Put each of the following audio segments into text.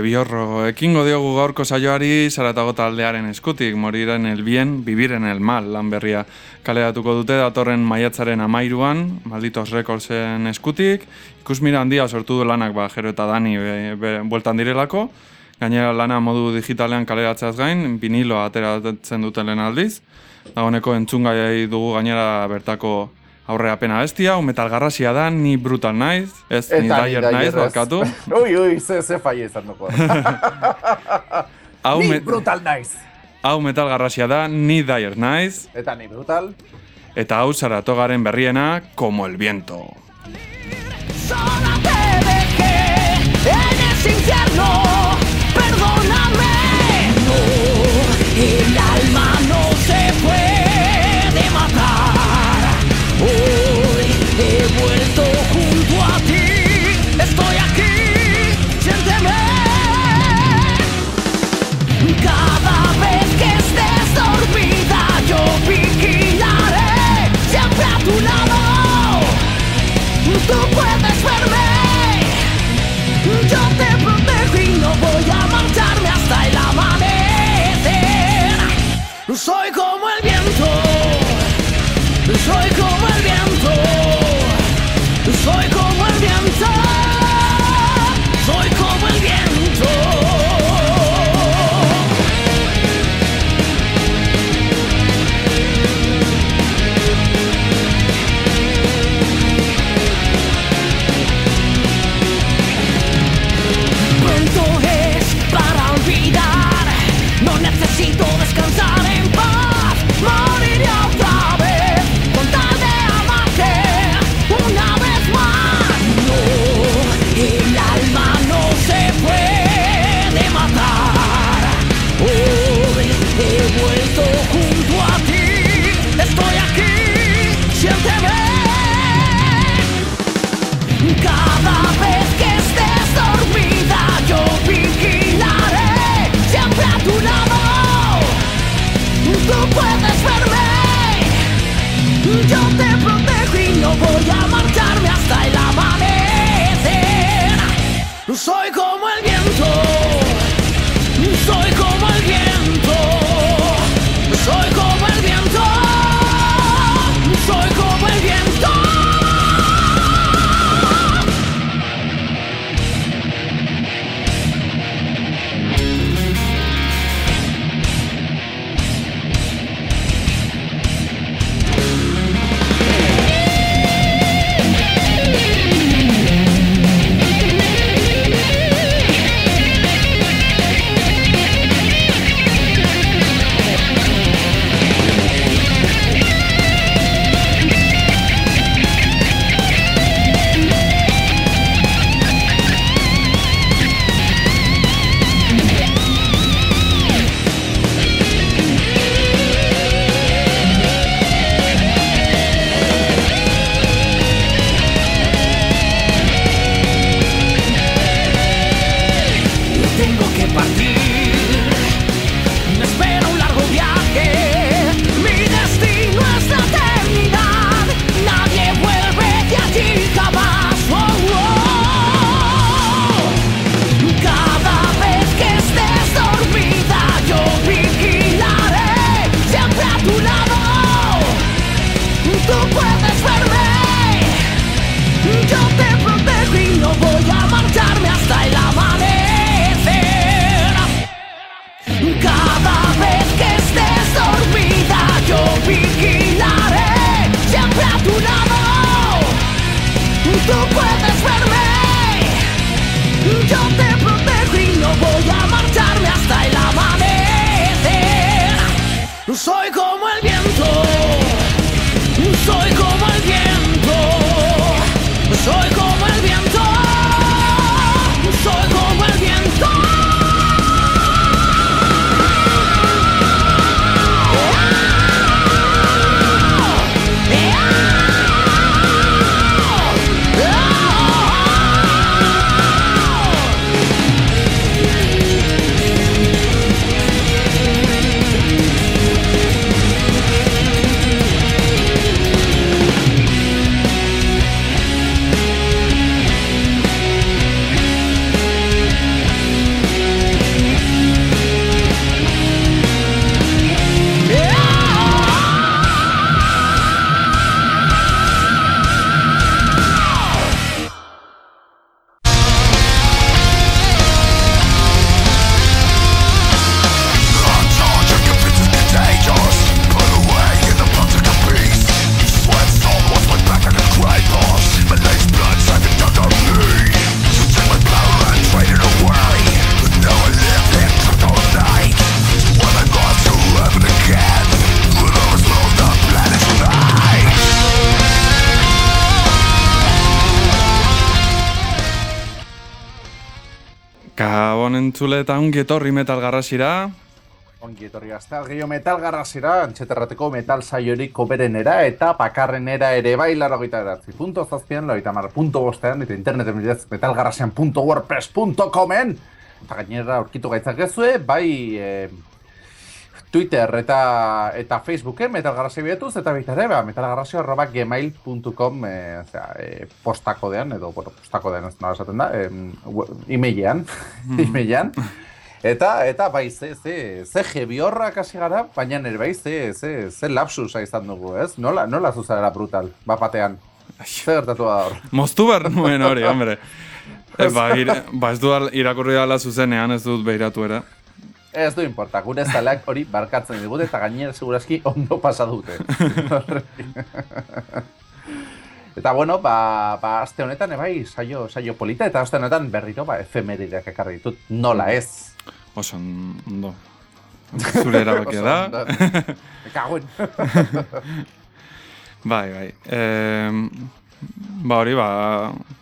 Ebiorro, ekingo diogu gaurko saioari zaratago taldearen eskutik, moriren el bien, bibiren el mal, lan berria. Kaleratuko dute datorren maiatzaren amairuan, malditos rekordzen eskutik, ikusmira handia sortu du lanak ba, jero eta dani be, bueltan direlako, gainera lana modu digitalean kaleratzeaz gain, vinilo ateratzen duten lehen aldiz, dagoeneko entzungai dugu gainera bertako aurre apena bestia, un metal garrasia da, ni brutal naiz, ez, ni daier naiz, balkatu. ui, ui, ze, ze faie izan duko. ni brutal naiz. Hau metal garrasia da, ni daier naiz. Eta ni brutal. Eta hau zaratogaren berriena, como el viento. En ese infierno, perdóname. No yo te protejo y no voy a marcharme hasta el amanecer. Soy entzule eta ongi etorri metal garrasira. Ongi etorri azte, gehiago metal garrasira, antxeterrateko metal saiorik koberenera eta pakarrenera ere bai larogeita eratzi. Punto zazpian, larogeita mar, punto bostean, eta interneten bidez metalgarrasian.wordpress.comen Eta gainera aurkitu gaitzakezue, bai eh, Twitter eta eta Facebooken metalgarrasia bietuz, eta baita ere, ba, metalgarrasia arroba gmail.com e, osea, e, postakodean, edo, bueno, postakodean ez nola esaten da, e, emailean, emailean. Eta, eta bai, ze, ze, ze jebiorrak hasi gara, baina nire bai, ze, ze, ze lapsusa izan dugu, ez? Nola, nola zuzara brutal, bapatean. Ze gertatu da hor. Moztu behar nuen hori, hombre. E, ba, ira, ba, ez du irakurri dala zuzenean, ez dut behiratu ere. Ez du importa, gure zaleak hori barkatzen digute eta gainera segurazki ondo pasa dute. eta bueno, ba, ba aste honetan ebai saio, saio polita eta aste honetan berriro ba, efemerideak ekarri ditut nola ez. Oso ondo. Zure erabakia da. Oso ondo. Me cago en. Bai, bai. E, ba hori, ba,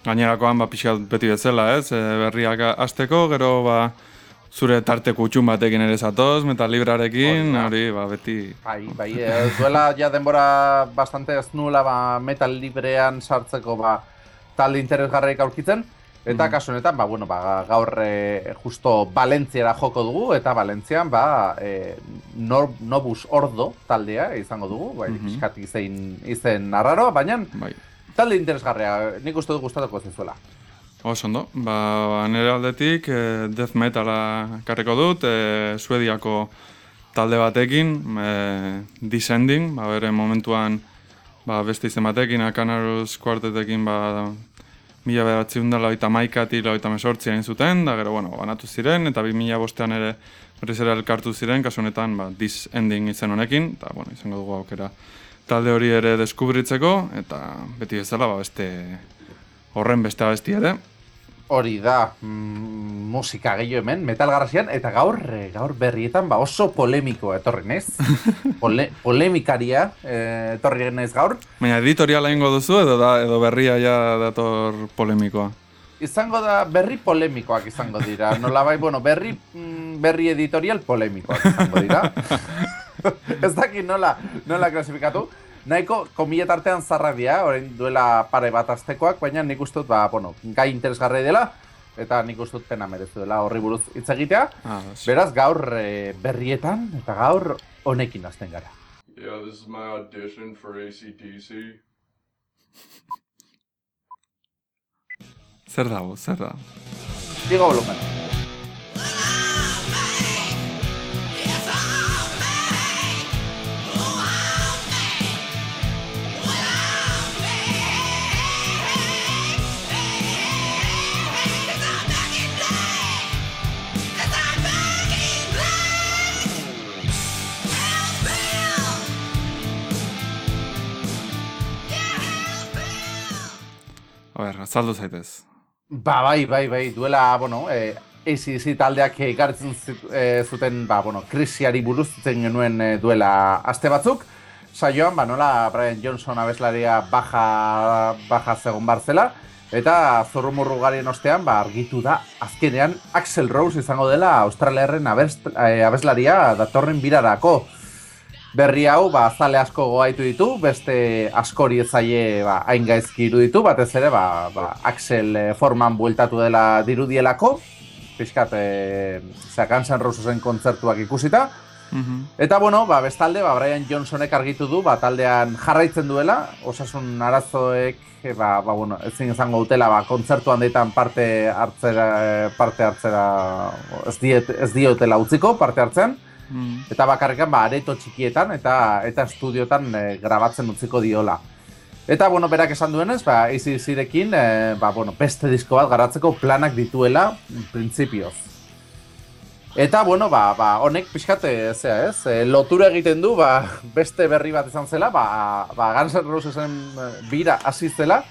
gainerakoan ba, pixkat beti bezala, ez? E, berriak asteko, gero ba, zure tarte kutxun batekin ere zatoz, metal librarekin, Hori ba, beti... Bai, bai, eh, duela ja denbora bastante ez nula ba, metal librean sartzeko ba, talde interesgarriak aurkitzen. Eta kasu honetan, ba, bueno, ba, gaur e, justo Valentziara joko dugu, eta Valentzian, ba, e, Nor, Nobus Ordo taldea izango dugu, bai, Mhm. pixkat izen, izen arraroa, baina Bai. talde interesgarria, nik uste du gustatuko zizuela. Oso ondo, ba, nire aldetik e, death metala karriko dut, e, suediako talde batekin, e, Descending, ba, bere momentuan ba, beste izen batekin, Akanarus Quartetekin ba, mila behatziun da laoita maikatik laoita mesortzi hain zuten, da gero, bueno, banatu ziren, eta bi mila bostean ere berriz ere elkartu ziren, kasu honetan, ba, Descending izen honekin, eta, bueno, izango dugu aukera talde hori ere deskubritzeko, eta beti bezala, ba, beste horren beste abesti ere. Hori da, mm, musika gehiago hemen, metal garrasian, eta gaur, eh, gaur berrietan ba oso polemiko etorri naiz. Pole, polemikaria eh, etorri naiz gaur. Baina editoriala ingo duzu edo da edo berria ja dator polemikoa. Izango da berri polemikoak izango dira. Nola bai, bueno, berri, mm, berri editorial polemikoak izango dira. Ez dakit nola, nola klasifikatu. Nahiko komilet artean zarrak dira, orain duela pare bat astekoak, baina nik uste dut, ba, bueno, gai interesgarri dela, eta nik uste dut pena merezu dela horri buruz hitz egitea. Ah. Beraz, gaur eh, berrietan, eta gaur honekin hasten gara. Yeah, this is my audition for ACDC. zer dago, zer da? Digo volumen. A ber, azaldu zaitez. Ba, bai, bai, bai, duela, bueno, eh, ACDC taldeak ekartzen eh, zuten, ba, bueno, krisiari buruz zen genuen eh, duela aste batzuk. Saioan, ba, nola Brian Johnson abeslaria baja, baja zegon barzela. Eta zorrumurru garien ostean, ba, argitu da, azkenean Axel Rose izango dela Australiarren abeslaria datorren birarako. Berri hau, ba, zale asko goaitu ditu, beste askori ez zaie ba, hain gaizki iruditu, batez ere, ba, ba, Axel eh, forman bueltatu dela dirudielako, pixkat, e, Guns N' Rosesen kontzertuak ikusita, Mhm. Eta bueno, ba, bestalde, ba, Brian Johnsonek argitu du, ba, taldean jarraitzen duela, osasun arazoek, e, ba, ba, bueno, ezin izango dutela, ba, kontzertu handetan parte hartzera, eh, parte hartzera, ez, diet, ez diotela utziko, parte hartzen, Mm. eta bakarrikan, ba, areto txikietan eta eta estudiotan e, grabatzen utziko diola. Eta, bueno, berak esan duenez, ba, ACDC-rekin, e, ba, bueno, beste disko bat garatzeko planak dituela, printzipioz. Eta, bueno, ba, ba, honek pixkat, eh, zera ez, e, lotura egiten du, ba, beste berri bat izan zela, ba, ba Guns N' Rosesen eh, bira hasi zela,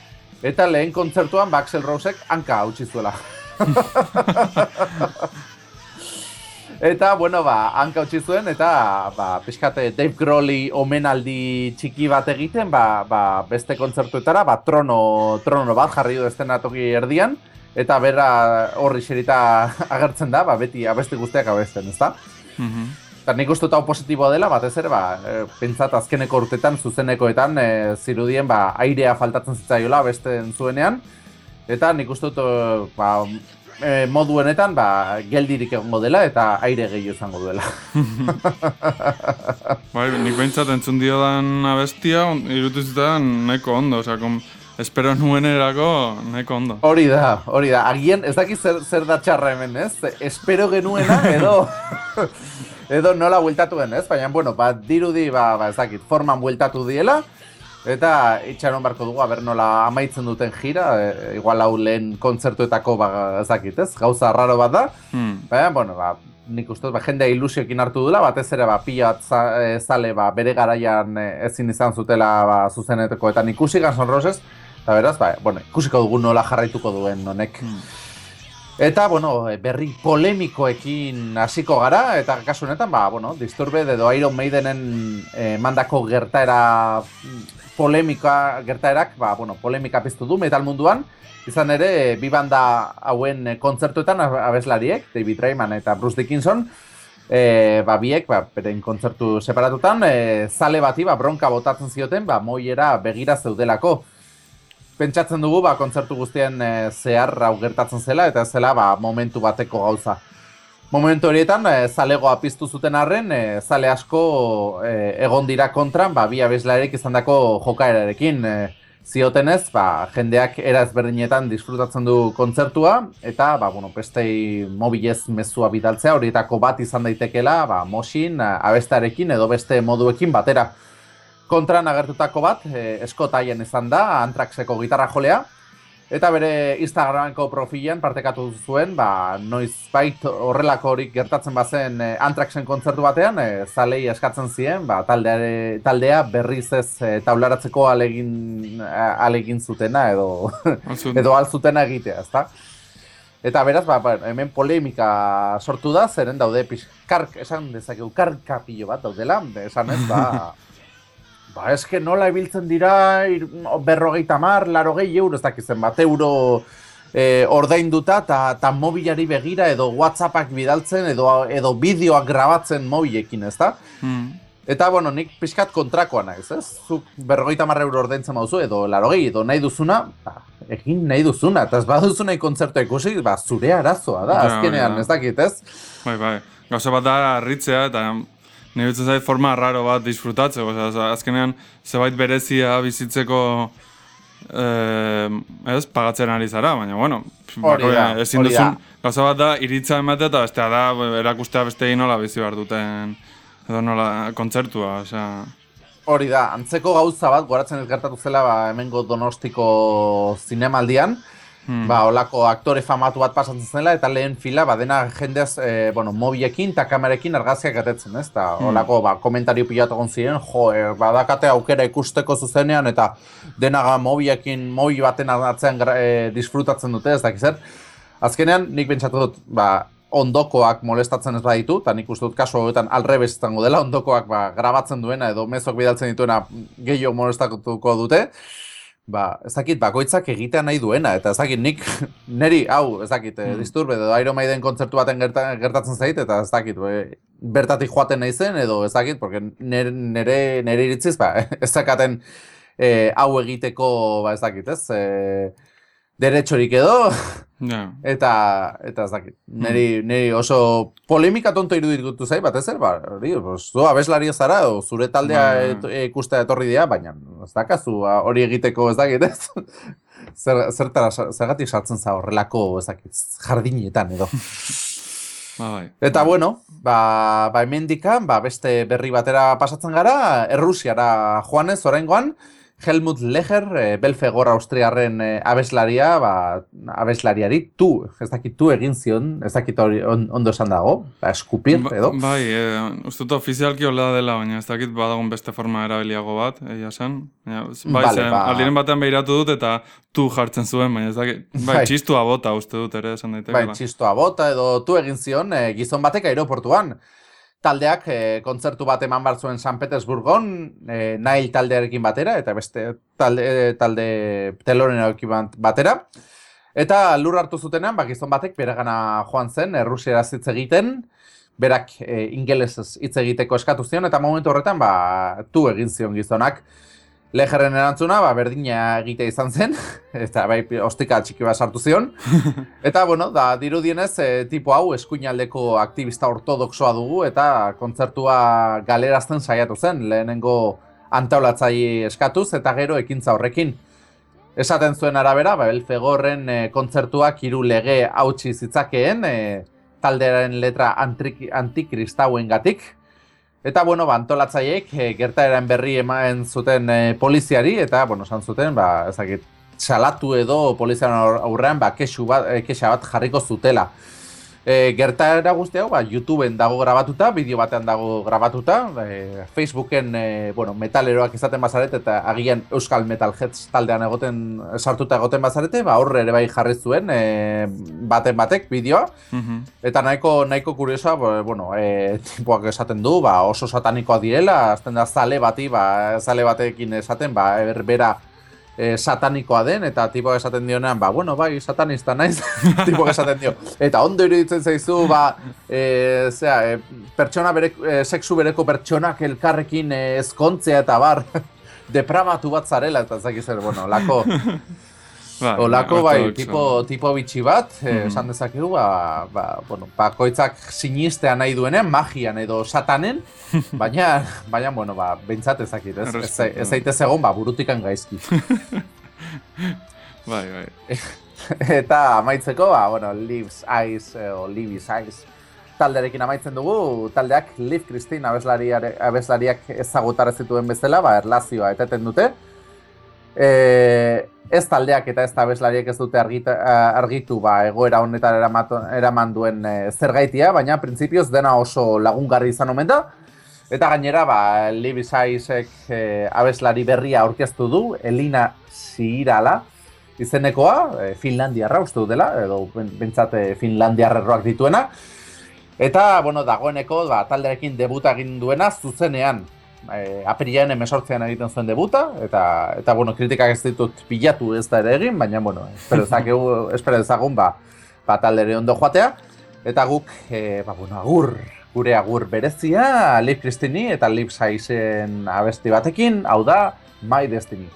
eta lehen kontzertuan ba, Axel Rosek hanka hautsi zuela. Eta, bueno, ba, hanka utzi zuen, eta, ba, pixkate Dave Grohley omenaldi txiki bat egiten, ba, ba, beste kontzertuetara, ba, trono, trono bat jarri du estenatoki erdian, eta bera horri xerita agertzen da, ba, beti abesti guztiak abesten, ezta? Mhm. Eta nik uste hau positiboa dela, batez ere, ba, e, pentsat azkeneko urtetan, zuzenekoetan, e, zirudien, ba, airea faltatzen zitzaiola besten zuenean, eta nik uste dut, ba, e, modu honetan, ba, geldirik egongo dela, eta aire gehiago izango duela. Bai, nik behintzat entzun diodan abestia, on- irutu zitan nahiko ondo, osea, kom, espero nuenerako nahiko ondo. Hori da, hori da. Agian ez dakit zer, zer da txarra hemen, ez? Espero genuena edo edo nola bueltatu den, ez? Baina, bueno, ba, dirudi, ba, ba, ez dakit, forman bueltatu diela, eta itxaron barko dugu, aber nola amaitzen duten jira, e, igual hau lehen kontzertuetako, ba, ez dakit, ez? Gauza raro bat da, Hmm. baina, bueno, ba, nik uste ba, jendea ilusioekin hartu dula, batez ere, ba, pila za, e, zale, ba, bere garaian e, ezin izan zutela, ba, zuzenetekoetan ikusi Guns N' Roses, eta beraz, ba, bueno, ikusiko dugu nola jarraituko duen honek. Hmm. Eta, bueno, e, berri polemikoekin hasiko gara, eta kasu honetan, ba, bueno, Disturbed edo Iron Maidenen e, mandako gertaera polemika, gertaerak, ba, bueno, polemika piztu du metal munduan, izan ere, bi banda hauen kontzertuetan ab- abeslariek, David Rayman eta Bruce Dickinson, e, ba, biek, ba, beren kontzertu separatutan, e, zale bati, ba, bronka botatzen zioten, ba, moiera begira zeudelako pentsatzen dugu ba, kontzertu guztien e, zehar hau gertatzen zela eta zela ba, momentu bateko gauza. Momentu horietan, e, zalegoa piztu zuten arren, e, zale asko e, egon dira kontran, ba, bi abeslaerek izan dako jokaerarekin. E, ziotenez, ba, jendeak era ezberdinetan disfrutatzen du kontzertua, eta ba, bueno, bestei mobilez mezua bidaltzea, horietako bat izan daitekela, ba, mosin, abestarekin edo beste moduekin batera. Kontran agertutako bat, e, Scott Haien izan da, Antraxeko gitarra jolea, eta bere Instagrameko profilan partekatu zuen, ba, noiz bait horrelako horik gertatzen bazen e, Antraxen kontzertu batean, e, zalei eskatzen zien, ba, taldeare, taldea berriz ez e, taularatzeko alegin, alegin zutena edo, edo alzutena egitea, ezta? Eta beraz, ba, ba, hemen polemika sortu da, zeren daude pixkark, esan dezakegu, karkapillo bat daudela, esan ez, ba, ba, eske nola ibiltzen dira, ir, berrogeita mar, larogei euro, ez dakizen, bat euro e, ordainduta, eta ta mobilari begira, edo whatsappak bidaltzen, edo, edo bideoak grabatzen mobilekin, ez da? Hmm. Eta, bueno, nik pixkat kontrakoa naiz, ez? Zuk berrogeita marra euro ordaintzen bauzu, edo larogei, edo nahi duzuna, ba, egin nahi duzuna, eta ez baduzu nahi kontzertua ikusi, ba, zure arazoa da, azkenean, ez dakit, ez? Bai, bai. Gauza bat da harritzea eta nire bitzen zait forma raro bat disfrutatzeko. Osea, azkenean zebait berezia bizitzeko eh, ez, pagatzen ari zara, baina bueno, da, ezin duzun, gauza bat da iritza ematea eta bestea da erakustea beste nola bizi behar duten edo nola kontzertua, osea, Hori da, antzeko gauza bat, goratzen ez gertatu zela, ba, hemengo donostiko zinemaldian, hmm. ba, olako aktore famatu bat pasatzen zela, eta lehen fila, ba, dena jendez, e, bueno, mobiekin eta kamerekin argazkiak atetzen, ez? Ta, Hmm. olako, ba, komentario pilatu ziren, jo, e, badakate aukera ikusteko zuzenean, eta denaga mobiekin, mobi baten atzean e, disfrutatzen dute, ez dakiz zer. Azkenean, nik pentsatu dut, ba, ondokoak molestatzen ez baditu, eta nik uste dut kasu hauetan alrebez izango dela, ondokoak ba, grabatzen duena edo mezok bidaltzen dituena gehiago molestatuko dute, ba, ez dakit, bakoitzak egitea nahi duena, eta ez dakit, nik, neri, hau, ez dakit, mm. disturbe, edo Iron Maiden kontzertu baten gerta, gertatzen zait, eta ez dakit, be, bertatik joaten nahi zen, edo ez dakit, porque nere, nere, nere iritziz, ba, ez dakaten eh, hau egiteko, ba, ez dakit, ez, eh, deretxorik edo, ja. eta, eta ez dakit, neri, neri oso polemika tonto iruditu zait, batez ere, ba, hori, zu abeslaria zara, o zure taldea Bai. et, ikustea etorri dira, baina ez dakazu ba, hori egiteko ez dakit, ez? Zer, zertara, zergatik sartzen za horrelako, ez dakit, jardinetan edo. Ba, bai. Eta bueno, ba, ba hemendikan, ba, beste berri batera pasatzen gara, Errusiara joanez, oraingoan, Helmut Leher, e, Belfegor Austriarren e, abeslaria, ba, abeslariari tu, ez dakit tu egin zion, ez dakit hori on, ondo esan dago, ba, eskupir, Ba- edo. Bai, e, uste dut ofizialki hola dela, baina ez dakit badagun beste forma erabiliago bat, egia zen. Baina, bai, Vale, zen, ba. aldiren batean behiratu dut eta tu jartzen zuen, baina ez dakit. Bai, Bai. txistua bota uste dut ere esan Bai, daitekela. txistoa bota edo tu egin zion e, gizon batek aeroportuan. Taldeak e, kontzertu bat eman bar zuen San Petersburgon, e, Nail taldearekin batera, eta beste talde, talde telorenarekin bat- batera. Eta lur hartu zutenean, ba, gizon batek beregana joan zen, errusiera hitz egiten, berak e, ingelesez hitz egiteko eskatu zion, eta momentu horretan, ba, tu egin zion gizonak. Lejerren erantzuna, ba, berdina egite izan zen, eta bai, ostika txiki bat sartu zion. Eta, bueno, da, dirudienez, e, tipo hau eskuinaldeko aktivista ortodoxoa dugu, eta kontzertua galerazten saiatu zen, lehenengo antaulatzaile eskatuz, eta gero ekintza horrekin. Esaten zuen arabera, ba, Belfegorren e, kontzertuak hiru lege hautsi zitzakeen, e, taldearen letra antrik- antikristauen gatik, Eta, bueno, ba, antolatzaileek e, gertaeren berri emaen zuten e, poliziari, eta, bueno, esan zuten, ba, ezakit, salatu edo poliziaren aur- aurrean, ba, kexu bat, e, kexa bat jarriko zutela. E, gertaera guzti hau, ba, YouTubeen dago grabatuta, bideo batean dago grabatuta, e, Facebooken, e, bueno, metaleroak izaten bazaret, eta agian Euskal Metalheads taldean egoten, sartuta egoten bazarete, ba, horre ere bai jarri zuen, e, baten batek bideoa, Mhm. Eta nahiko nahiko kuriosoa, bueno, e, tipoak esaten du, ba, oso satanikoa direla, azten da zale bati, ba, zale batekin esaten, ba, berbera e, satanikoa den, eta tipoak esaten dionean, ba, bueno, bai, satanista naiz, tipoak esaten dio. Eta ondo iruditzen zaizu, ba, e, zera, e, pertsona bere, e, sexu bereko pertsonak elkarrekin e, ezkontzea eta bar, depravatu bat zarela, eta ez dakit zer, bueno, lako, Bai, Olako bai, ortodoxo. tipo, tipo bitxi bat, eh, Mhm. esan dezakegu, ba, ba, bueno, bakoitzak sinistea nahi duenean, magian edo satanen, baina, baina, bueno, ba, behintzat ezakit, ez, ez, ez zaitez egon, ba, burutikan gaizki. Bai, bai. Eta amaitzeko, ba, bueno, Lives Eyes, eh, o Livis Eyes, talderekin amaitzen dugu, taldeak Liv Christine abeslariak ezagutara zituen bezala, ba, erlazioa eteten dute. E, ez taldeak eta ez abeslariek ez dute argita, eh, argitu ba, egoera honetan eraman duen e, zergaitia, baina printzipioz dena oso lagungarri izan omen da. Eta gainera, ba, Liv Eyesek e, abeslari berria aurkeztu du, Elina Zirala, izenekoa, e, Finlandiarra uste dela, edo ben- bentsat e, Finlandiarrerroak dituena. Eta, bueno, dagoeneko, ba, talderekin debuta egin duena zuzenean. E, apirilaren emesortzean egiten zuen debuta, eta, eta bueno, kritikak ez ditut bilatu ez da ere egin, baina, bueno, espero dezakegu- espero dezagun, ba, ba taldere ondo joatea. Eta guk, e, ba, bueno, agur, gure agur berezia, Liv Christini eta Liv Saizen abesti batekin, hau da, My Destiny.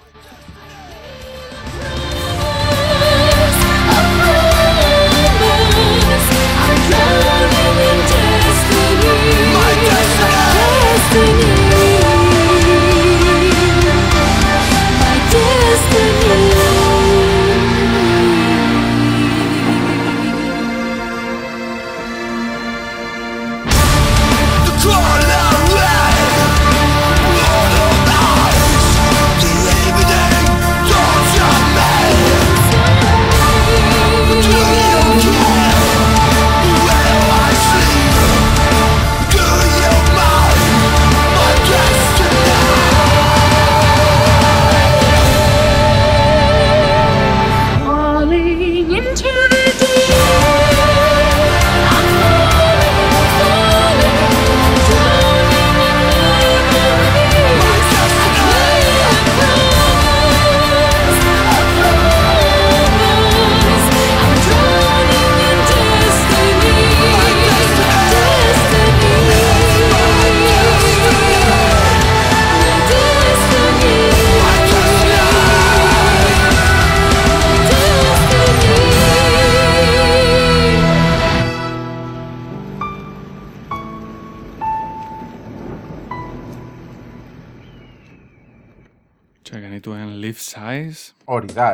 Falling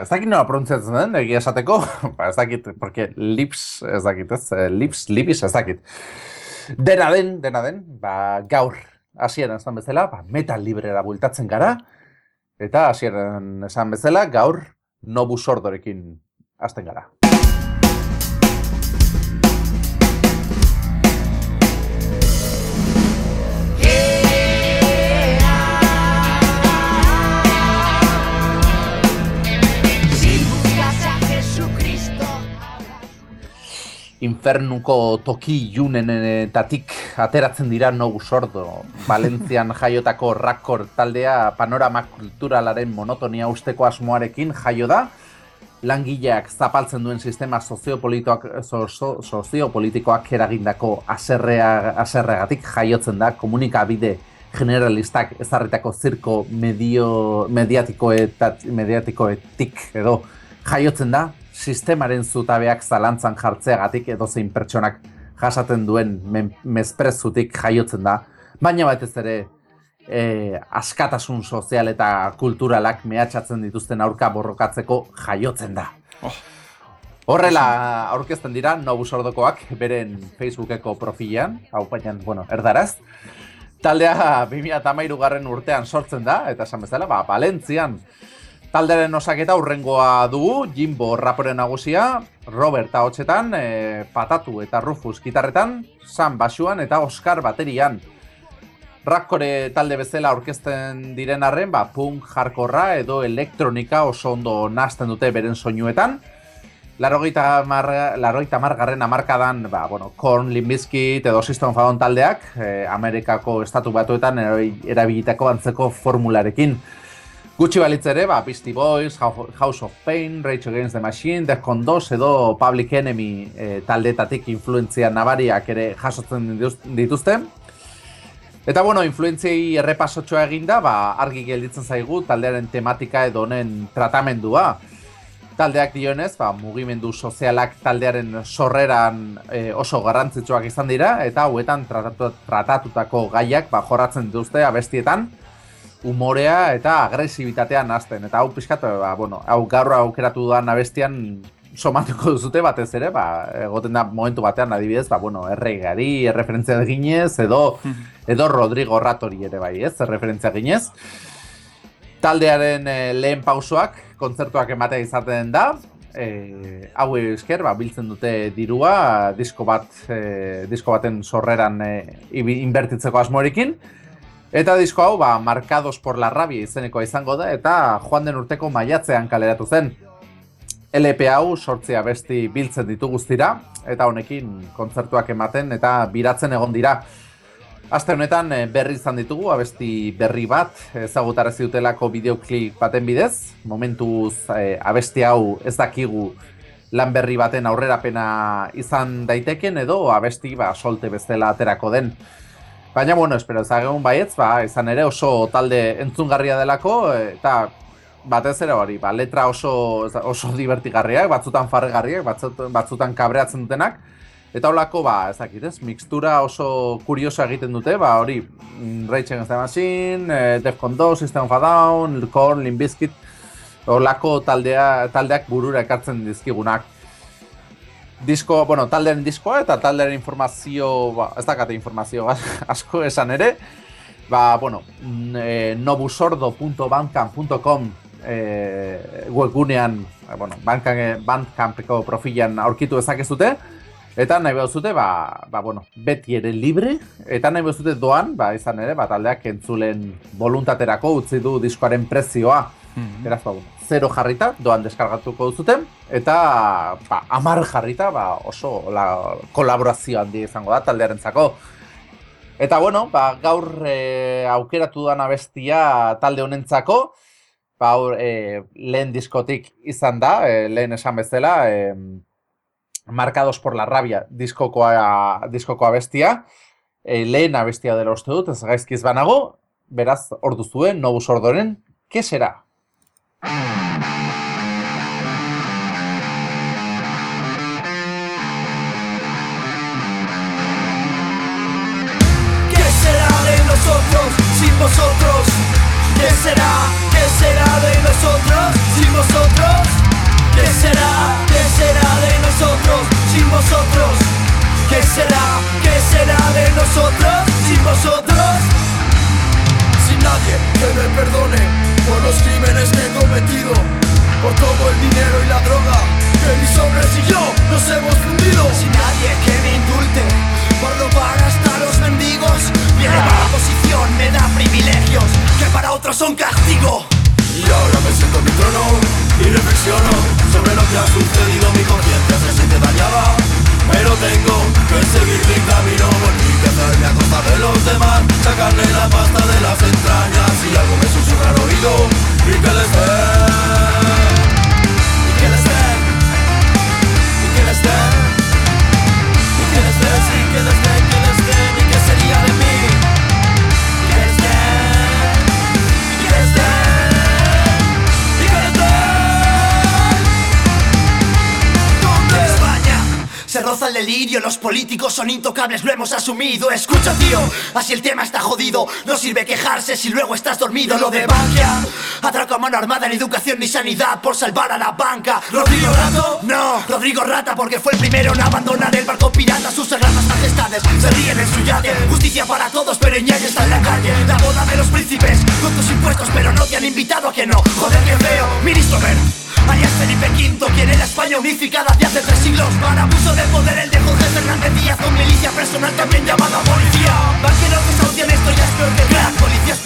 ez dakit nola pronuntziatzen den, egia esateko, ba, ez dakit, porque lips, ez dakit, ez, eh, lips, libis, ez dakit. Dena den, dena den, ba, gaur, hasieran esan bezala, ba, metal librera bultatzen gara, eta hasieran esan bezala, gaur, nobu sordorekin hasten gara. Infernuko toki junenetatik ateratzen dira nou sordo. Valentzian jaiotako rakor taldea panorama kulturalaren monotonia usteko asmoarekin jaio da, langileak zapaltzen duen sistema soziopolitikoak, so- so- soziopolitikoak eragindako aserrea, aserreagatik jaiotzen da komunikabide generalistak ezarritako zirko medio, mediatikoetat, mediatikoetik edo jaiotzen da sistemaren zutabeak zalantzan jartzeagatik edo zein pertsonak jasaten duen mezprezutik jaiotzen da, baina batez ere e, askatasun sozial eta kulturalak mehatxatzen dituzten aurka borrokatzeko jaiotzen da. Oh. Horrela aurkezten dira Nobus Ordokoak beren Facebookeko profilean, hau baina, bueno, erdaraz. Taldea 2013 garren urtean sortzen da, eta esan bezala, ba, Valentzian. Taldearen osaketa urrengoa dugu, Jimbo raporen nagusia, Robert ahotsetan, e, Patatu eta Rufus gitarretan, Sam basuan eta Oscar baterian. Rakkore talde bezala aurkezten diren arren, ba, punk, jarkorra edo elektronika oso ondo nazten dute beren soinuetan. Larogeita mar, larogeita margarren amarkadan, ba, bueno, Korn, Limp Bizkit edo System Down taldeak, eh, Amerikako estatu batuetan erabi- erabilitako antzeko formularekin. Gutxi balitz ere, ba, Beastie Boys, Hou- House of Pain, Rage Against the Machine, Defcon 2 edo Public Enemy eh, taldetatik influentzia nabariak ere jasotzen dituz- dituzte. Eta bueno, influentziei errepasotxoa eginda, ba, argi gelditzen zaigu taldearen tematika edo honen tratamendua. Taldeak dionez, ba, mugimendu sozialak taldearen sorreran e, oso garrantzitsuak izan dira, eta hauetan tratatu, tratatutako gaiak ba, jorratzen dituzte abestietan, umorea eta agresibitatean hasten. Eta hau pixkat, ba, bueno, hau gaur aukeratu dudan abestian somatuko duzute batez ere, ba, egoten da momentu batean adibidez, ba, bueno, erreigari, erreferentzia eginez, edo, edo Rodrigo Ratori ere bai, ez, erreferentzia eginez. Taldearen eh, lehen pausoak, kontzertuak ematea izaten da, e, hau esker, ba, biltzen dute dirua, disko bat, e, disko baten sorreran e, inbertitzeko asmorekin, Eta disko hau, ba, Markados por la Rabia izeneko izango da, eta joan den urteko maiatzean kaleratu zen. LP hau sortzia besti biltzen ditu guztira, eta honekin kontzertuak ematen eta biratzen egon dira. Aste honetan eh, berri izan ditugu, abesti berri bat, ezagutarazi dutelako bideoklip baten bidez. Momentuz eh, abesti hau ez dakigu lan berri baten aurrerapena izan daiteken edo abesti ba, solte bezala aterako den. Baina, bueno, espero ezagun baietz, ba, izan ere oso talde entzungarria delako, eta batez ere hori, ba, letra oso, oso divertigarriak, batzutan farregarriak, batzutan, batzutan kabreatzen dutenak, eta holako, ba, ez dakit, ez, mixtura oso kurioso egiten dute, ba, hori, Rage Against the Machine, eh, Defcon 2, System of a Down, Korn, Limp Bizkit, holako taldea, taldeak burura ekartzen dizkigunak. Disko, bueno, taldearen diskoa eta taldearen informazio, ba, ez dakate informazio asko esan ere, ba, bueno, mm, e, nobusordo.bandcamp.com e, webgunean, e, bueno, Bandcamp- Bandcampeko profilan aurkitu ezakezute, eta nahi behar zute, ba, ba, bueno, beti ere libre, eta nahi behar zute doan, ba, izan ere, ba, taldeak entzulen voluntaterako utzi du diskoaren prezioa, Beraz, ba, zero jarrita, doan deskargatuko duzuten, eta ba, amar jarrita, ba, oso la, kolaborazio handi izango da taldearentzako. Eta bueno, ba, gaur e, aukeratu dudan abestia talde honentzako, ba, e, lehen diskotik izan da, e, lehen esan bezala, e, Marcados por la rabia diskokoa, diskoko abestia, e, lehen abestia dela uste dut, ez gaizkiz banago, beraz, hor duzuen, Nobus Ordoren, ¿qué sin vosotros? ¿Qué será? ¿Qué será de nosotros sin vosotros? ¿Qué será? ¿Qué será de nosotros sin vosotros? ¿Qué será? ¿Qué será de nosotros sin vosotros? Sin nadie que me perdone por los crímenes que he cometido, por todo el dinero y la droga que mis hombres y yo nos hemos fundido. Sin nadie que me indulte por robar hasta los mendigos. Mi elevada posición me da privilegios que para otros son castigo. Y ahora me siento en mi trono y reflexiono sobre lo que ha sucedido. Mi conciencia se siente dañada, pero tengo que seguir mi camino Volví que hacerme a costa de los demás. Sacarle la pasta de las entrañas Y algo me susurra al oído Y que les den Y que les den Y que les den Y que les den. Dé. roza el delirio Los políticos son intocables, lo hemos asumido. Escucha tío, así el tema está jodido. No sirve quejarse si luego estás dormido. Lo de Bankia Atraco a mano armada en educación ni sanidad Por salvar a la banca. ¿Rodrigo Rato? No, Rodrigo Rata porque fue el primero en abandonar el barco pirata. Sus sagradas majestades se ríen en su yate. Justicia para todos pero Iñaki está en la calle. La boda de los príncipes con tus impuestos Pero no te han invitado a que no. Joder qué feo, ministro Bert Alias Felipe V, quien en la España unificada de hace tres siglos. Para abuso de poder el de José Fernández Díaz Con milicia personal también llamada policía. Esto ya es peor que crack. Policías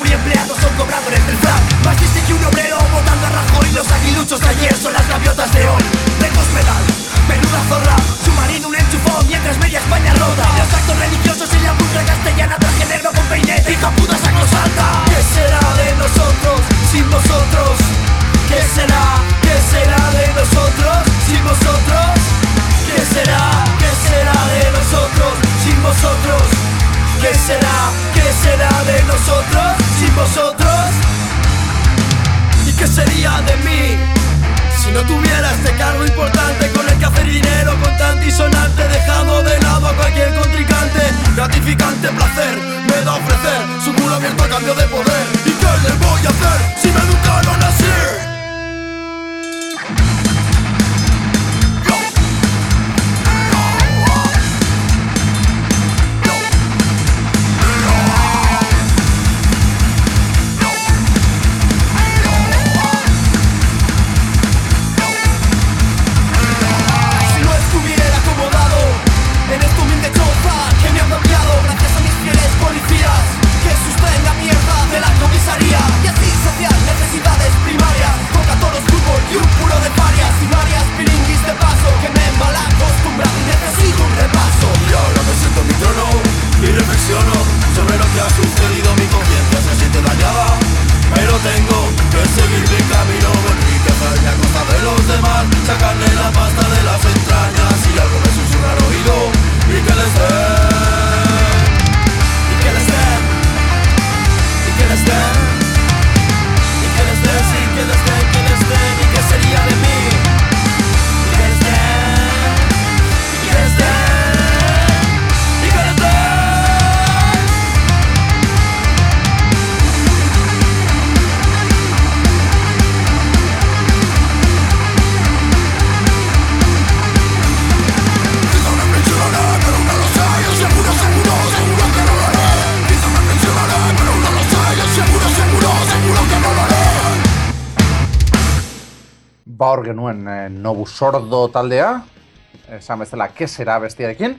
hor genuen eh, Nobu Sordo taldea, esan bezala kesera bestiarekin,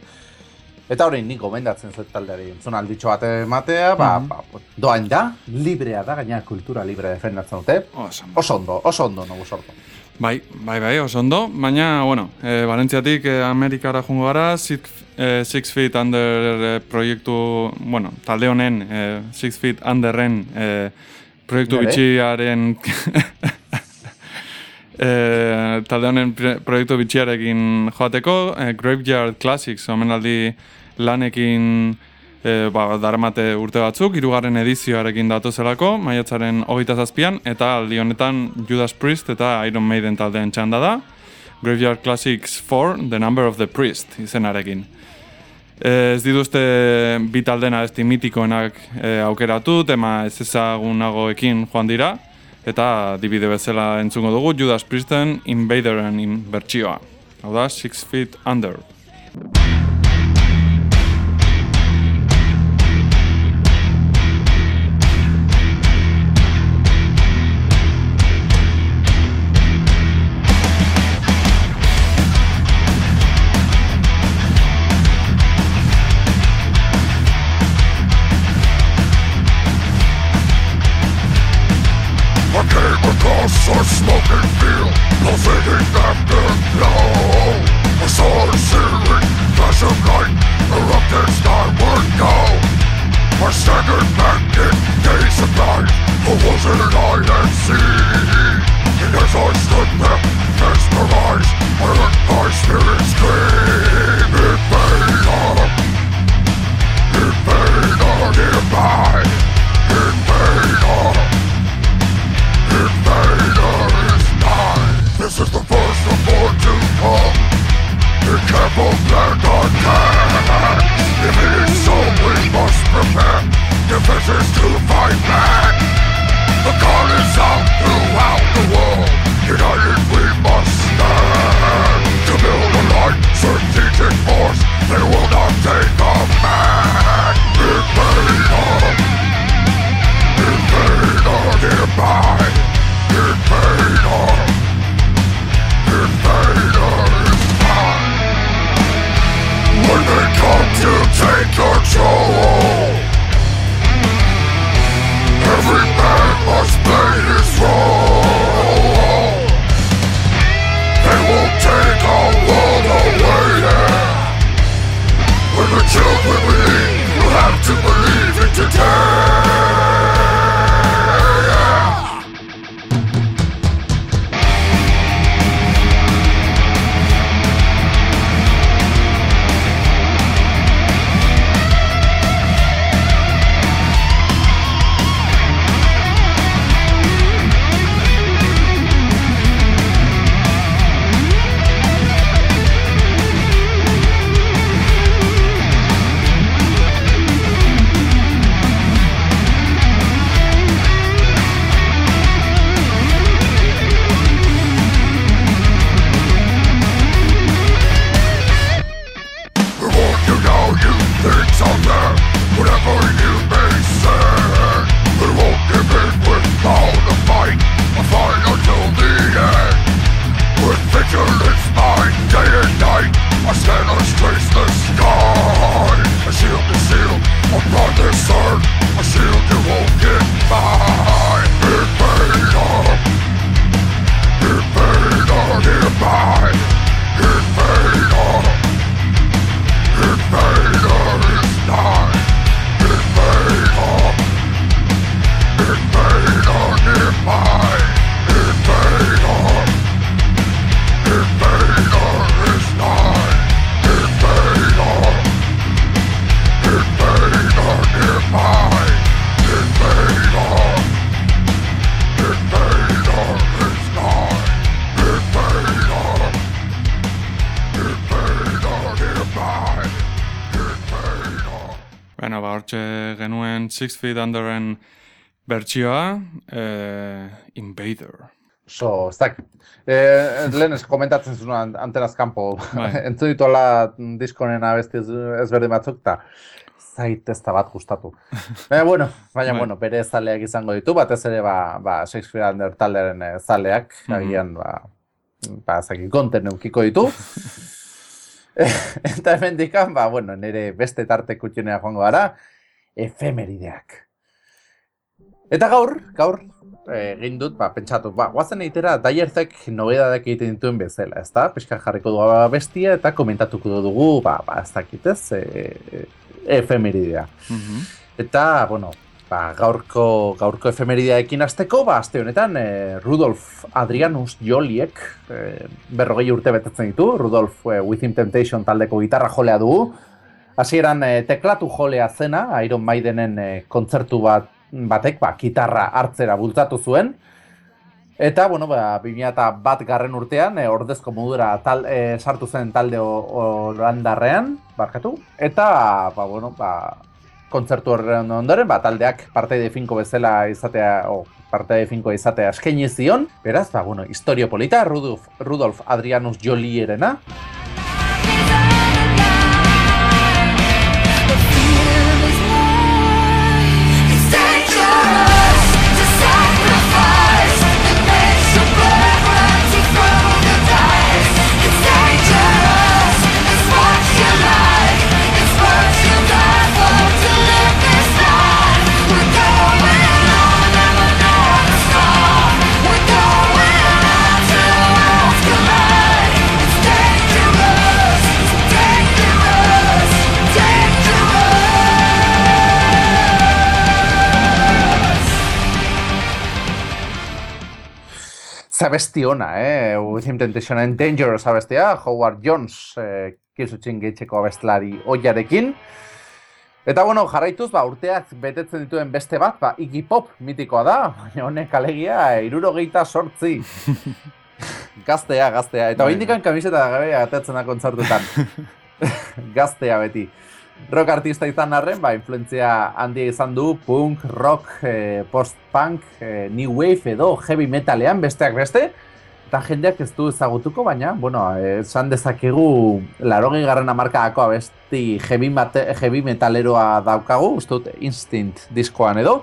eta hori nik gomendatzen zuet taldeari entzun alditxo bat ematea, ba, ba, doain da, librea da, gaina kultura libre defendatzen dute, Oso ondo. oso ondo, oso ondo Nobu Sordo. Bai, bai, bai, oso ondo, baina, bueno, e, Valentziatik e, Amerikara jungo gara, Six, e, Six Feet Under e, proiektu, bueno, talde honen, e, Six Feet Underren e, proiektu Nere? bitxiaren... e, talde honen proiektu bitxiarekin joateko, e, Graveyard Classics, omenaldi lanekin e, ba, darmate urte batzuk, hirugarren edizioarekin datozelako, maiatzaren hogeita zazpian, eta aldi honetan Judas Priest eta Iron Maiden taldeen txanda da, Graveyard Classics 4, The Number of the Priest izenarekin. Ez dituzte bi taldena esti mitikoenak e, aukeratu, tema ez ezagunagoekin joan dira, eta dibide bezala entzungo dugu Judas Priesten Invaderen in bertsioa. Hau da, Six Feet Under. Afterglow. I saw searing flash of light, erupted skyward now. I staggered back in days of night, but was it I that see? And as I stood there, devil back on track If it is so, we must prepare Defenses to fight back The call is out throughout the world United we must stand To build a light strategic force. That will When the children believe You have Six Feet Underen bertsioa, eh, Invader. So, ez dakit. Eh, lehen ez komentatzen zuen antenaz kanpo. Bai. Entzun dituela diskonen abesti ez, ezberdin batzuk, eta zait ez da bat gustatu. Baina, bueno, baina, Bai. bueno, bere zaleak izango ditu, batez ere, ba, ba Shakespeare Under taldearen eh, zaleak, Mhm. agian, ba, ba, zaki, konten eukiko ditu. Eta hemen dikan, ba, bueno, nire beste tarte kutxunea joango gara, efemerideak. Eta gaur, gaur, egin dut, ba, pentsatu, ba, guazen egitera Daierzek nobedadek egiten dituen bezala, ezta? Peskan jarriko dugu bestia eta komentatuko dugu, ba, ba ez dakit ez, e, e, efemeridea. Mhm. Eta, bueno, ba, gaurko, gaurko efemerideaekin hasteko, ba, aste honetan, e, Rudolf Adrianus Joliek, e, berrogei urte betetzen ditu, Rudolf e, Within Temptation taldeko gitarra jolea dugu, hasieran e, teklatu jolea zena, Iron Maidenen e, kontzertu bat, batek, ba, gitarra hartzera bultzatu zuen, Eta, bueno, ba, 2000 bat garren urtean, e, ordezko modura tal, e, sartu zen talde ho- holandarrean, barkatu. Eta, ba, bueno, ba, kontzertu horren ondoren, ba, taldeak parteide finko bezala izatea, o, parteide finko izatea eskaini zion. Beraz, ba, bueno, historio polita, Rudolf, Rudolf Adrianus Jolierena. Zabesti ona, eh? Within Temptationen Dangerous abestia, Howard Jones, eh, Killswitchen gehitzeko abestlari oiarekin. Eta bueno, jarraituz, ba, urteak betetzen dituen beste bat, ba, Iggy Pop mitikoa da, baina honek alegia, irurogeita sortzi. gaztea, gaztea. Eta Bai. hori indikan kamiseta gabe atatzen da kontzertutan. gaztea beti. Rock artista izan arren, ba, influentzia handia izan du punk, rock, eh, post-punk, eh, new wave edo heavy metalean besteak beste, eta jendeak ez du ezagutuko, baina, bueno, esan dezakegu larogi garren amarkadako abesti heavy, mate, heavy metaleroa daukagu, uste dut Instinct diskoan edo,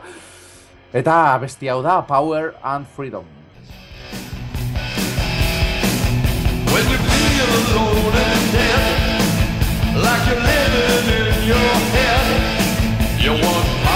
eta abesti hau da Power and Freedom. When you feel alone and dead, like you're living in your head, you want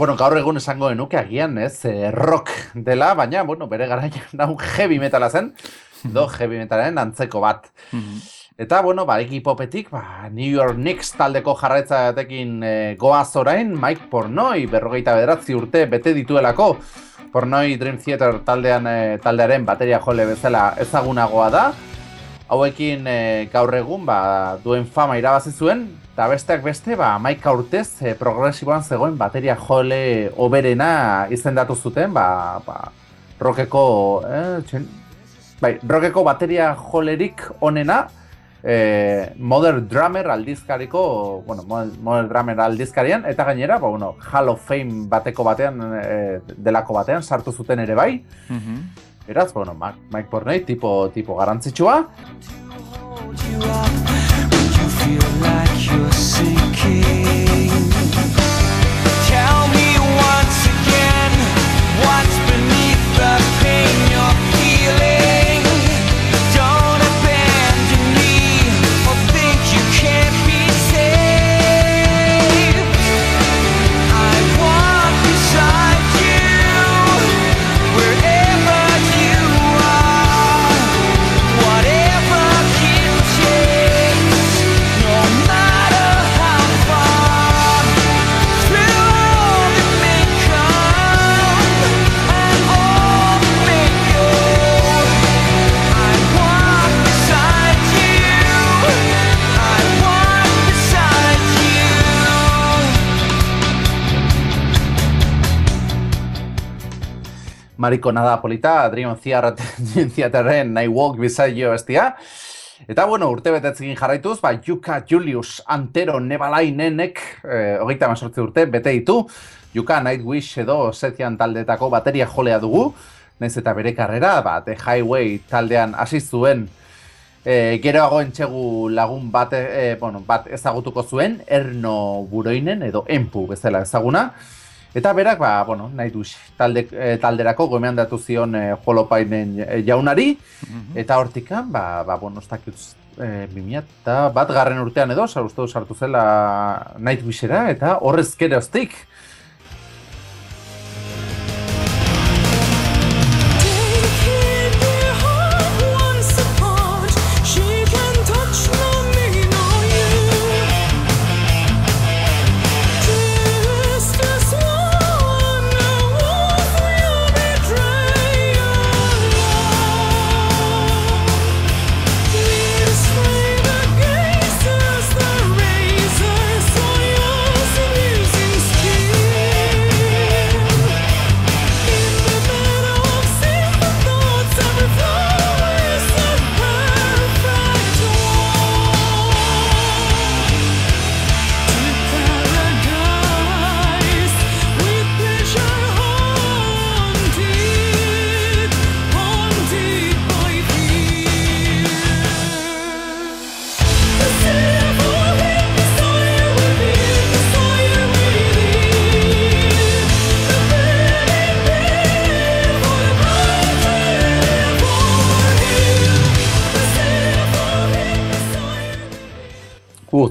bueno, gaur egun esango genuke agian, ez, eh, rock dela, baina, bueno, bere garaian hau heavy metala zen, do heavy metalaren antzeko bat. Eta, bueno, ba, ekipopetik, ba, New York Knicks taldeko jarraitza batekin eh, goaz orain, Mike Pornoi, berrogeita bederatzi urte bete dituelako, Pornoi Dream Theater taldean, eh, taldearen bateria jole bezala ezagunagoa da, hauekin eh, gaur egun ba, duen fama irabazi zuen, eta besteak beste, ba, maika urtez eh, progresiboan zegoen bateria jole oberena izendatu zuten, ba, ba, rockeko, eh, txen, bai, rockeko bateria jolerik onena, eh, Modern Drummer aldizkariko, bueno, Modern Drummer aldizkarian, eta gainera, ba, bueno, Hall of Fame bateko batean, eh, delako batean, sartu zuten ere bai, Mhm. Beraz, bueno, Mike Pornoi tipo, tipo garantzitsua, hold you Marikona da polita, Theater- Dream Theaterren I Walk Beside You bestia. Eta, bueno, urte betetzekin jarraituz, ba, Yuka Julius Antero Nebalainenek, eh, hogeita mazortzi urte, bete ditu, Yuka Nightwish edo Setian taldetako bateria jolea dugu, naiz eta bere karrera, ba, The Highway taldean hasi zuen, e, geroago entxegu lagun bat, e, bueno, bat ezagutuko zuen, Erno Buroinen edo Enpu bezala ezaguna, Eta berak, ba, bueno, nahi du talde, eh, talderako gomean datu zion eh, jolopainen eh, jaunari, eta hortikan, ba, ba, bueno, ez dakit, 2000 eta bat garren urtean edo, sartu sartu zela Nightwishera, eta horrez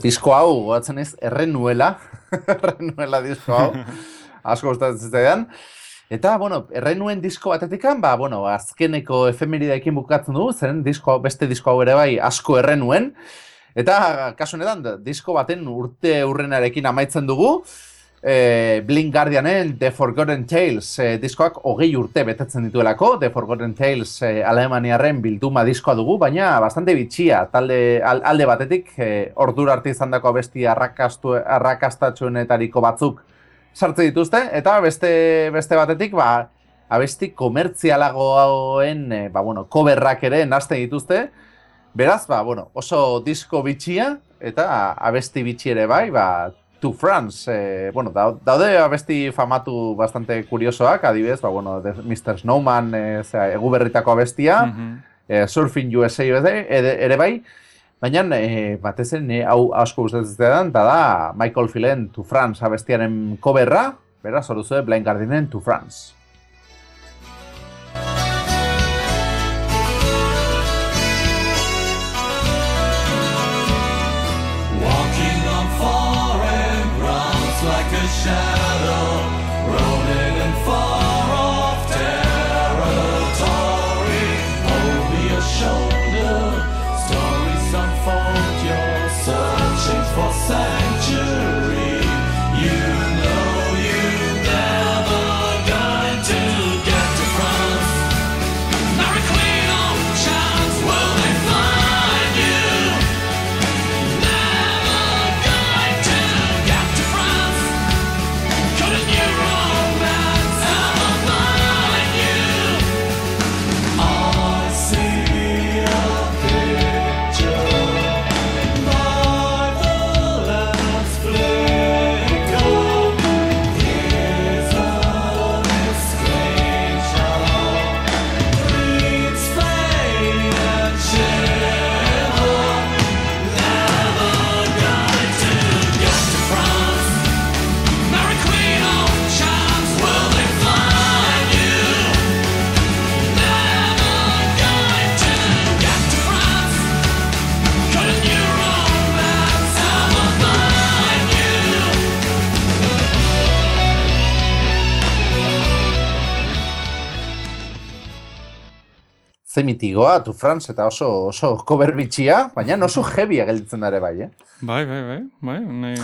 disko hau, goatzen ez, errenuela, errenuela disko hau, asko gustatzen zitzaidan. Eta, bueno, errenuen disko batetikan, ba, bueno, azkeneko efemerideekin bukatzen du, zeren disko, beste disko hau ere bai asko errenuen. Eta, kasu honetan, disko baten urte urrenarekin amaitzen dugu, e, Blink Guardianen The Forgotten Tales e, diskoak hogei urte betetzen dituelako, The Forgotten Tales e, Alemaniarren bilduma diskoa dugu, baina bastante bitxia, talde, al, alde batetik, e, ordura arte izan dako abesti arrakastu, arrakastatxuenetariko batzuk sartze dituzte, eta beste, beste batetik, ba, abesti komertzialagoen, e, ba, bueno, coverrak ere nazten dituzte, Beraz, ba, bueno, oso disko bitxia, eta abesti bitxi ere bai, ba, To France, eh, bueno, dau- daude abesti famatu bastante kuriosoak, adibidez, ba, bueno, Mr. Snowman, eh, zera, egu berritako abestia, Mhm. eh, Surfing USA ere, ere, bai, baina eh, batez ere hau asko gustatzen zidan, da da Michael Filen To France abestiaren coverra, beraz, hor duzue Blind Guardianen To France. Zemitigoa, To France, eta oso, oso cover bitxia, baina oso heavy gelditzen da ere bai, eh? Bai, bai, bai, bai, nahi...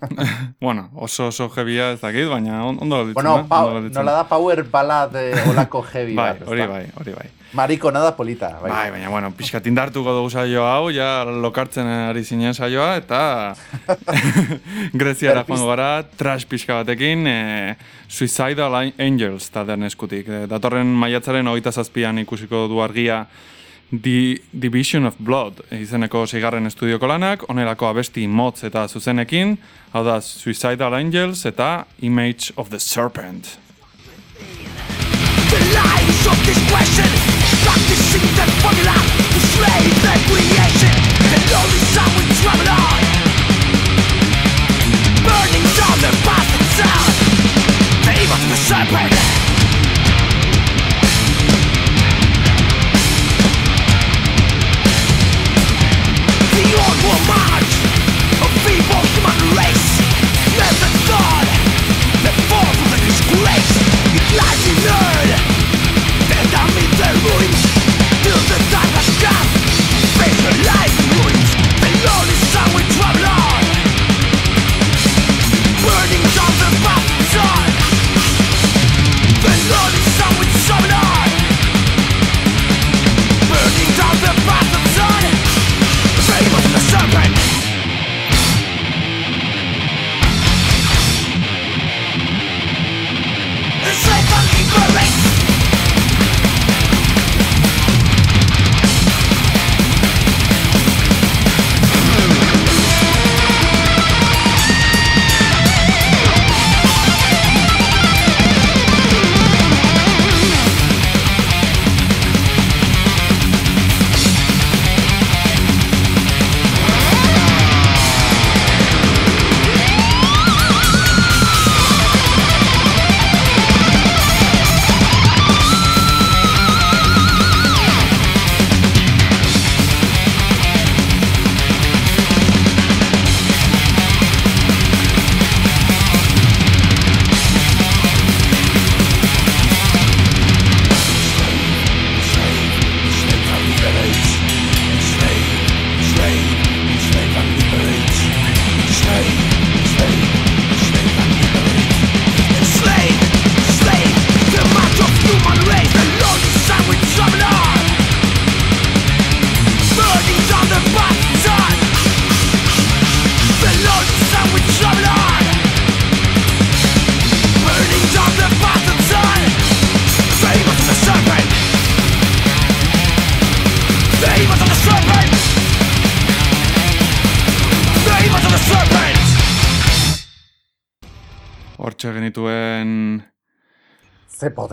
bueno, oso oso jebia ez dakit, baina on- ondo gelditzen Bueno, da. ondo gelditzen nola da power ballad eh, olako heavy Bai, bat, hori bai, hori bai. Mariko nada polita, bai. Bai, baina, bueno, pixkat indartuko dugu saio hau, ja lokartzen ari zinen saioa, eta Greziara joango gara, trash pixka batekin, e, Suicidal Angels taldeen eskutik. E, datorren maiatzaren hogeita zazpian ikusiko du argia The Division of Blood izeneko zigarren estudioko lanak, onelako abesti motz eta zuzenekin, hau da Suicidal Angels eta Image of the Serpent. The lies of this question The formula To the creation The lonely sound. We travel on Burning down the serpent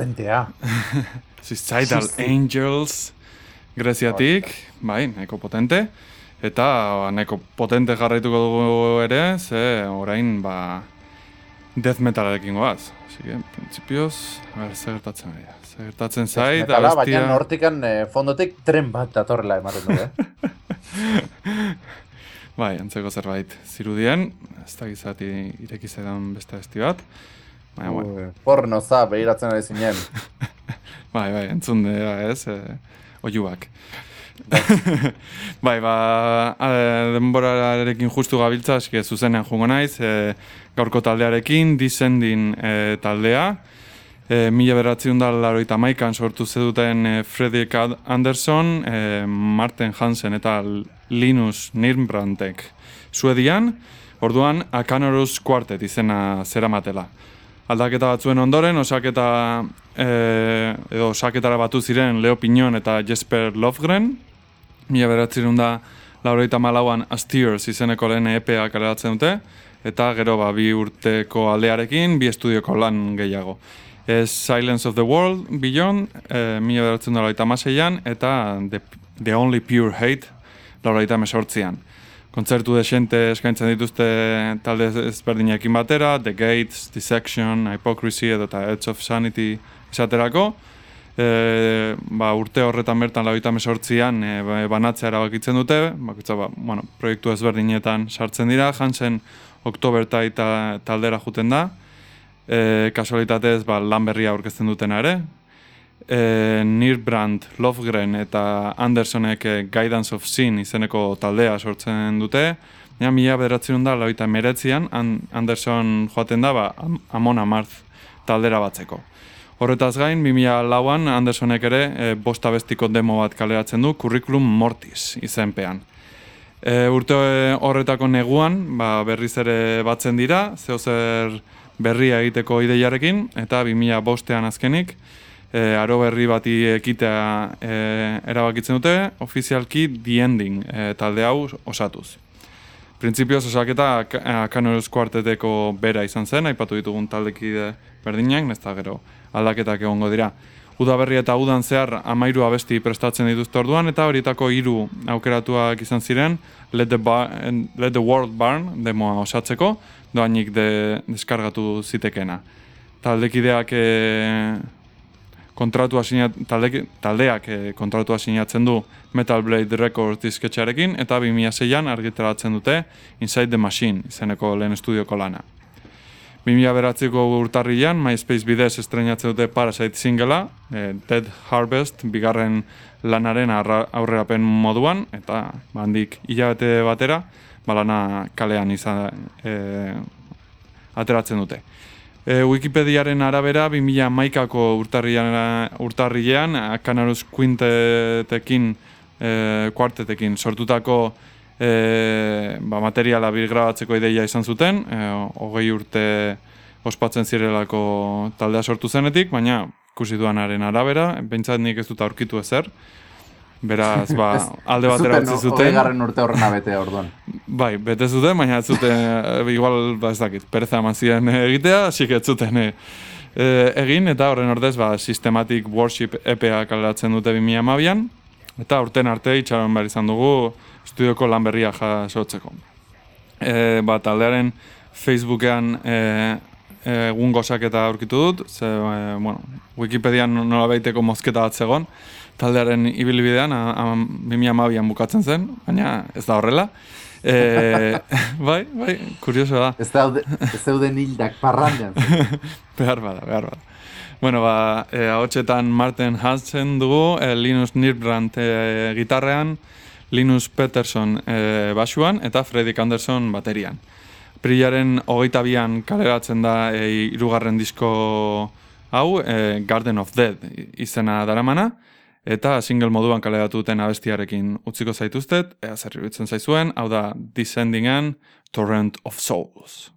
potentea. Suicidal Suicide. Angels Greziatik, bai, nahiko potente. Eta ba, nahiko potente jarraituko dugu ere, ze orain, ba, death metalarekin goaz. Así que, principios, a ver, zer gertatzen ari da. Zer gertatzen zait, Metala, baina abestia... hortikan eh, fondotik tren bat datorrela ematen du, eh? Bai, antzeko zerbait zirudien, ez da gizati ireki zaidan beste abesti bat. Baina, bueno, Ue, Porno za, behiratzen ari zinen. bai, bai, entzun dira ez, e, oiuak. bai, ba, a, denborarekin justu gabiltza, eski zuzenean jungo naiz, e, gaurko taldearekin, Descending e, taldea, e, mila beratzen da laroita maikan sortu zeduten e, Fredrik Anderson, e, Martin Hansen eta Linus Nirnbrandtek Suedian, orduan Akanorus Quartet izena zeramatela. Aldaketa batzuen ondoren, osaketa e, edo osaketara batu ziren Leo Piñon eta Jesper Lofgren, mila beratzen da lauroita malauan Asteers izeneko lehen EPA kaleratzen dute, eta gero ba, bi urteko aldearekin, bi estudioko lan gehiago. Ez Silence of the World, Beyond, e, mila beratzen da lauroita maseian, eta The, the Only Pure Hate, lauroita mesortzian. Kontzertu desente eskaintzen dituzte talde ezberdinekin batera, The Gates, Dissection, Hypocrisy edo eta Edge of Sanity esaterako. E, ba, urte horretan bertan lauita mesortzian e, ba- banatzea erabakitzen dute, bakitza, ba, bueno, proiektu ezberdinetan sartzen dira, Hansen Oktoberta eta taldera juten da, e, kasualitatez ba, lan berria aurkezten dutena ere, e, Nirbrand, Lofgren eta Andersonek e, Guidance of Sin izeneko taldea sortzen dute. Ja, mila bederatzen da, lauita meretzian, An Anderson joaten da, ba, Am- Amon Amarth taldera batzeko. Horretaz gain, 2000 lauan Andersonek ere e, bosta bestiko demo bat kaleratzen du, Curriculum Mortis izenpean. E, urte horretako neguan, ba, berriz ere batzen dira, zeo berria egiteko ideiarekin, eta 2000 bostean azkenik, e, aro berri bati ekitea e, erabakitzen dute, ofizialki The Ending e, talde hau osatuz. Printzipioz osaketa Kanoruz kuarteteko bera izan zen, aipatu ditugun taldekide berdinak, nezta gero aldaketak egongo dira. Udaberri eta udan zehar amairu abesti prestatzen dituzte orduan, eta horietako hiru aukeratuak izan ziren Let the, Let the World Burn demoa osatzeko, doainik de, deskargatu zitekena. Taldekideak kontratua sinat, talde, taldeak e, kontratua sinatzen du Metal Blade Records disketxearekin eta 2006an argitaratzen dute Inside the Machine izeneko lehen estudioko lana. 2009ko urtarrian MySpace bidez estrenatzen dute Parasite singela, e, Dead Harvest, bigarren lanaren aurrerapen moduan, eta handik hilabete batera, ba, lana kalean izan e, ateratzen dute. E, Wikipediaren arabera, 2000 maikako urtarrian, urtarrilean, Canarus Quintetekin, e, kuartetekin sortutako e, ba, materiala birgrabatzeko ideia izan zuten, e, hogei urte ospatzen zirelako taldea sortu zenetik, baina ikusi duanaren arabera, behintzat nik ez dut aurkitu ezer, Beraz, ba, alde batera utzi zuten. Hogeigarren urte horrena bete orduan. Bai, bete zuten, baina ez zuten, eh, igual, ba, ez dakit, pereza eman ziren eh, egitea, hasi ez zuten eh, egin, eta horren ordez, ba, Systematic Worship EPA kaleratzen dute 2012an, eta urten arte itxaron behar izan dugu estudioko lan berria jasotzeko. E, ba, taldearen Facebookean e, egun gozak eta aurkitu dut, ze, e, bueno, Wikipedian nola baiteko mozketa bat zegon, taldearen ibilbidean, a- a- 2012an bukatzen zen, baina ez da horrela. E, bai, bai, kurioso da. Ez daude, ez zeuden hildak parrandean. behar bada, behar bada. Bueno, ba, e, ahotsetan Martin Hansen dugu, e, Linus Nirbrand e, gitarrean, Linus Peterson e, basuan eta Fredrik Anderson baterian. Prilaren hogeita bian kaleratzen da e, irugarren disko hau, e, Garden of Dead izena daramana, eta single moduan kaleratu duten abestiarekin utziko zaituztet, ea zer iruditzen zaizuen, hau da Descendingen Torrent of Souls.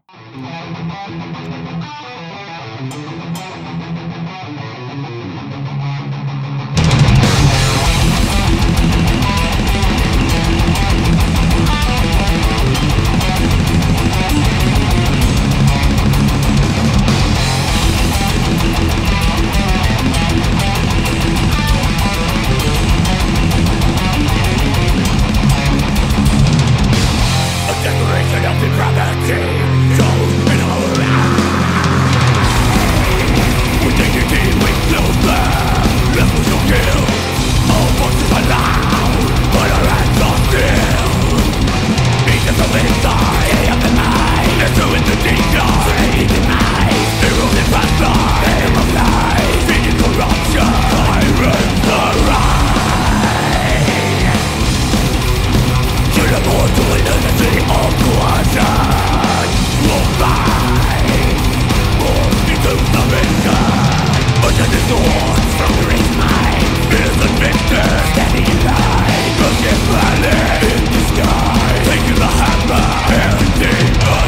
Taking the hammer, parenting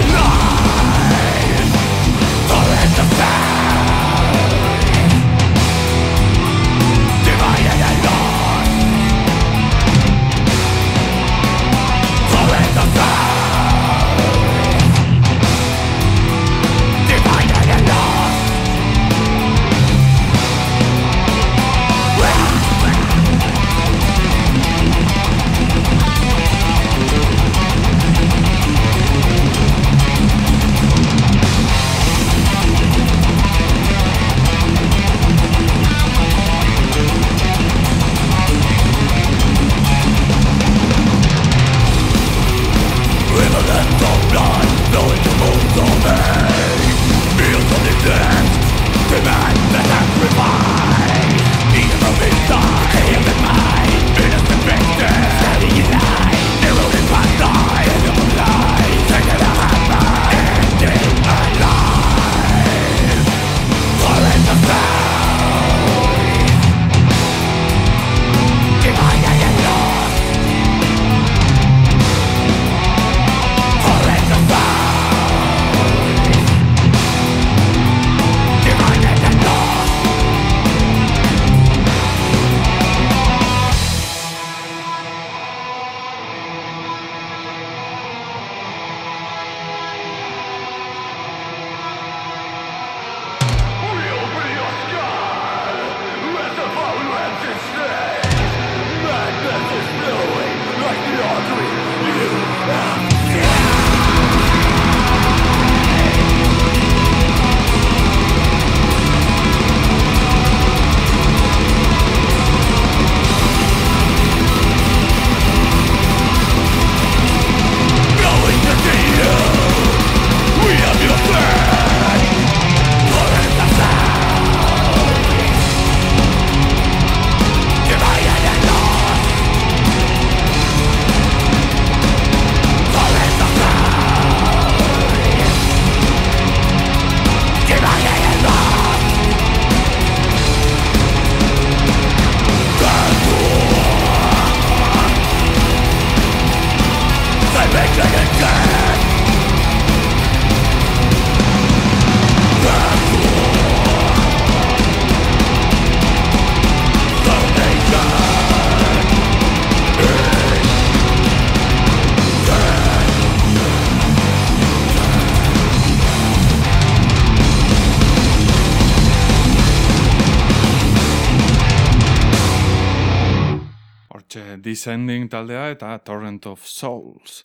Descending taldea eta Torrent of Souls.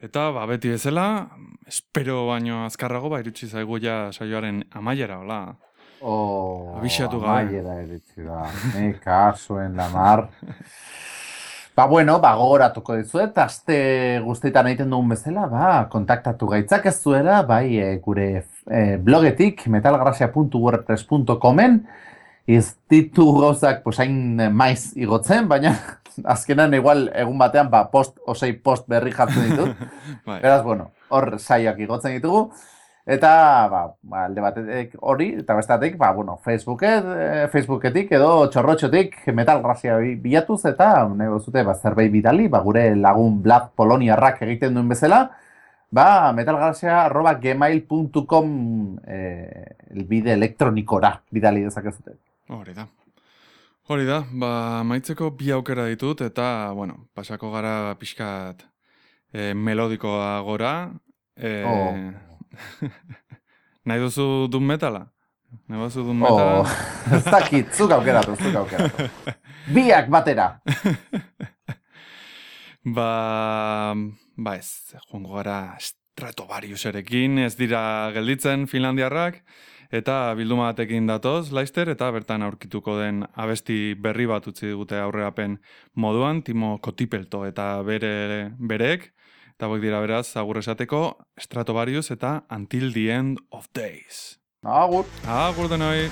Eta, ba, beti bezala, espero baino azkarrago, ba, irutsi zaigu ja saioaren amaiera, hola. Oh, Abixatu gabe. amaiera iritsi da. Ne kasuen lamar. Ba, bueno, ba, gogoratuko dizuet, aste guztietan egiten dugun bezala, ba, kontaktatu gaitzak ez zuela, bai, e, gure e, blogetik, metalgrasia.wordpress.comen, ez ditu gauzak, pues, hain maiz igotzen, baina azkenan igual egun batean, ba, post, osei post berri jartzen ditut. Bai. Beraz, bueno, hor saioak igotzen ditugu. Eta, ba, ba, alde batetik hori, eta bestatik, ba, bueno, Facebooket, eh, Facebooketik edo txorrotxotik metalgrazia bi- bilatuz, eta nahi zute ba, zerbait bidali, ba, gure lagun Blad Poloniarrak egiten duen bezala, ba, metalgrazia arroba gmail.com eh, elbide elektronikora bidali dezakezute. Hori da. Hori da, ba, maitzeko bi aukera ditut, eta, bueno, pasako gara pixkat e, melodikoa gora. E, Oh. nahi duzu dun metala? Nahi duzu dun Oh, metala? ez dakit, zuk aukeratu, zuk aukeratu. Biak batera! Ba, ba ez, joango gara Stratovariuserekin, ez dira gelditzen Finlandiarrak, eta bilduma batekin datoz, Leister, eta bertan aurkituko den abesti berri bat utzi digute aurrerapen moduan, Timo Kotipelto eta bere berek, eta boik dira beraz, agur esateko, Stratovarius eta Until the End of Days. Agur! Agur denoi!